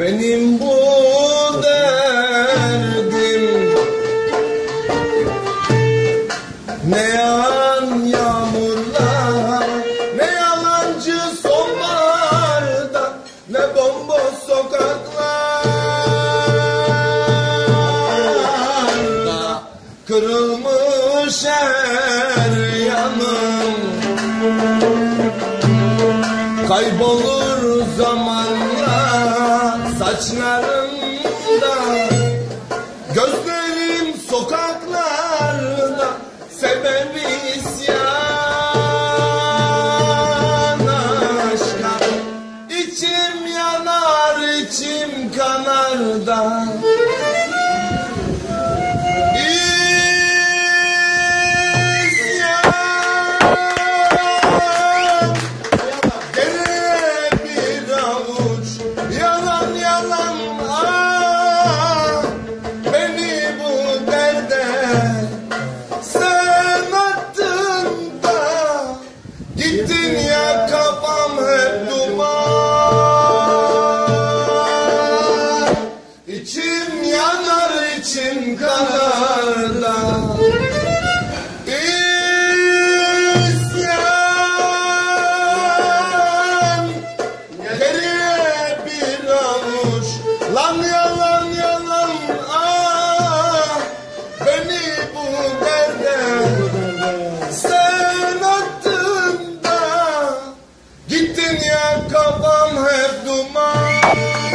Benim bu derdim Ne yan yağmurlar Ne yalancı sonbaharda Ne bomboş sokaklarda. Kırılmış her yanım. Kaybolur zamanlar saçlarımda Gözlerim sokaklarda Sebebi isyan aşka İçim yanar içim kanar da Gittin ya kafam hep duman. İçim yanar içim kanar da İsyan. Geriye bir avuç Lan yalan dünya kafam hep duman?